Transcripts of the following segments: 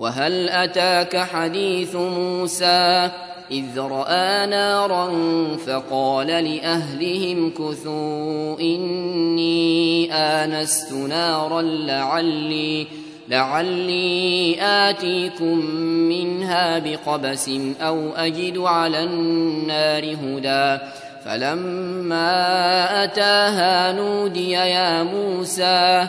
وهل أتاك حديث موسى إذ رأى نارا فقال لأهلهم كثوا إني آنست نارا لعلي لعلي آتيكم منها بقبس أو أجد على النار هدى فلما أتاها نودي يا موسى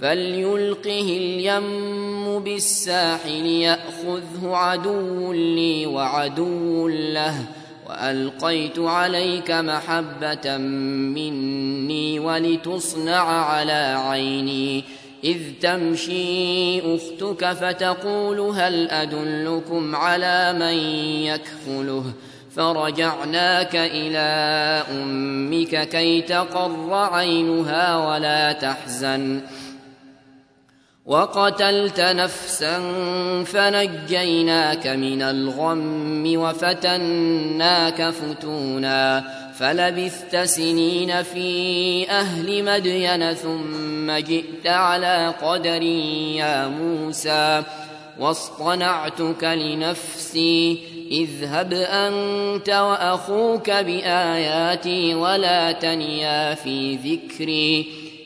فليلقه اليم بالساحل يأخذه عدو لي وعدو له وألقيت عليك محبة مني ولتصنع على عيني. إذ تمشي أختك فتقول هل أدلكم على من يكفله؟ فرجعناك إلى أمك كي تقر عينها ولا تحزن. وقتلت نفسا فنجيناك من الغم وفتناك فتونا فلبثت سنين في أهل مدين ثم جئت على قدر يا موسى واصطنعتك لنفسي اذهب أنت وأخوك بآياتي ولا تنيا في ذكري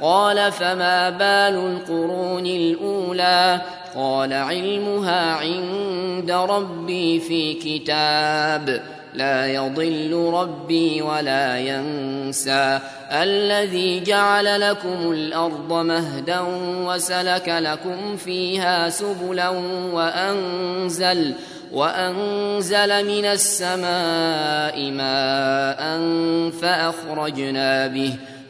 قال فما بال القرون الأولى قال علمها عند ربي في كتاب لا يضل ربي ولا ينسى الذي جعل لكم الأرض مهدا وسلك لكم فيها سبلا وأنزل وأنزل من السماء ماء فأخرجنا به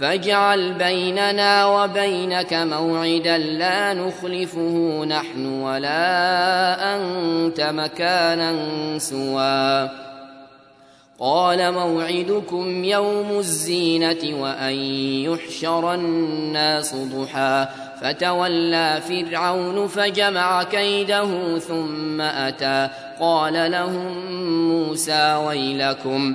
فاجعل بيننا وبينك موعدا لا نخلفه نحن ولا أنت مكانا سوى. قال موعدكم يوم الزينة وأن يحشر الناس ضحى. فتولى فرعون فجمع كيده ثم أتى. قال لهم موسى ويلكم.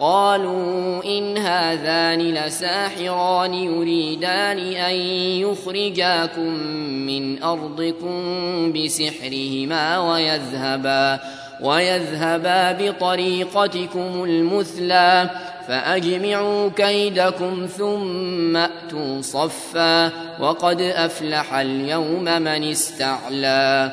قالوا إن هذان لساحران يريدان أن يخرجاكم من أرضكم بسحرهما ويذهبا ويذهبا بطريقتكم المثلى فأجمعوا كيدكم ثم أتوا صفا وقد أفلح اليوم من استعلى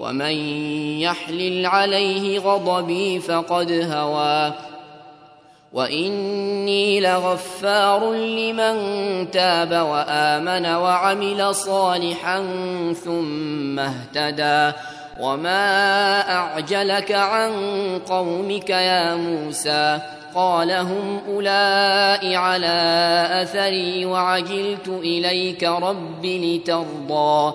ومن يحلل عليه غضبي فقد هوى. وإني لغفار لمن تاب وآمن وعمل صالحا ثم اهتدى. وما أعجلك عن قومك يا موسى؟ قال هم أولئك على أثري وعجلت إليك رب لترضى.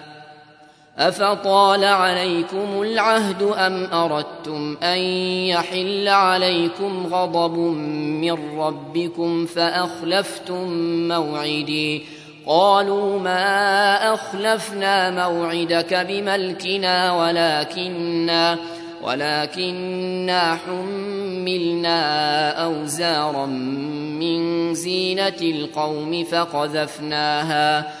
أفطال عليكم العهد أم أردتم أن يحل عليكم غضب من ربكم فأخلفتم موعدي؟ قالوا ما أخلفنا موعدك بملكنا ولكننا ولكننا حملنا أوزارا من زينة القوم فقذفناها.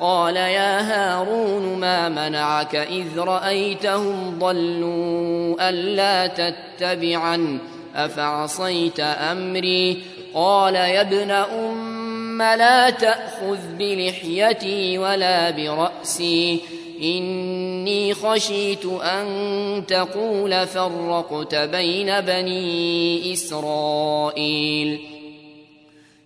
قال يا هارون ما منعك إذ رأيتهم ضلوا ألا تتبعا أفعصيت أمري؟ قال يا ابن أم لا تأخذ بلحيتي ولا برأسي. إني خشيت أن تقول فرقت بين بني إسرائيل.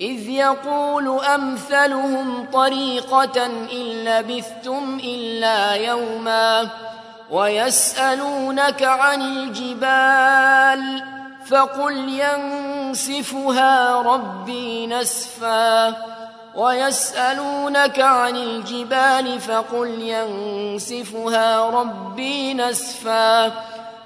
إذ يقول أمثلهم طريقة إن لبثتم إلا يوما ويسألونك عن الجبال فقل ينسفها ربي نسفا ويسألونك عن الجبال فقل ينسفها ربي نسفا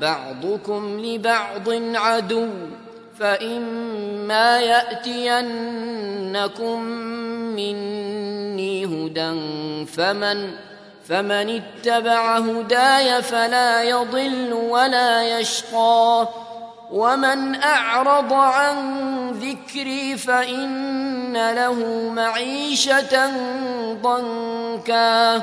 بعضكم لبعض عدو فإما يأتينكم مني هدى فمن فمن اتبع هداي فلا يضل ولا يشقى. ومن أعرض عن ذكري فإن له معيشة ضنكا.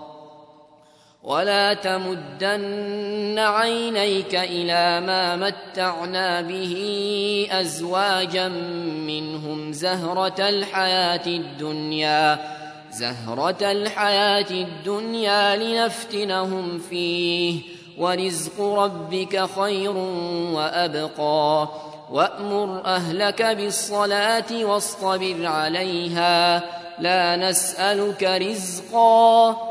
ولا تمدن عينيك إلى ما متعنا به أزواجا منهم زهرة الحياة الدنيا زهرة الحياة الدنيا لنفتنهم فيه ورزق ربك خير وأبقى وأمر أهلك بالصلاة واصطبر عليها لا نسألك رزقا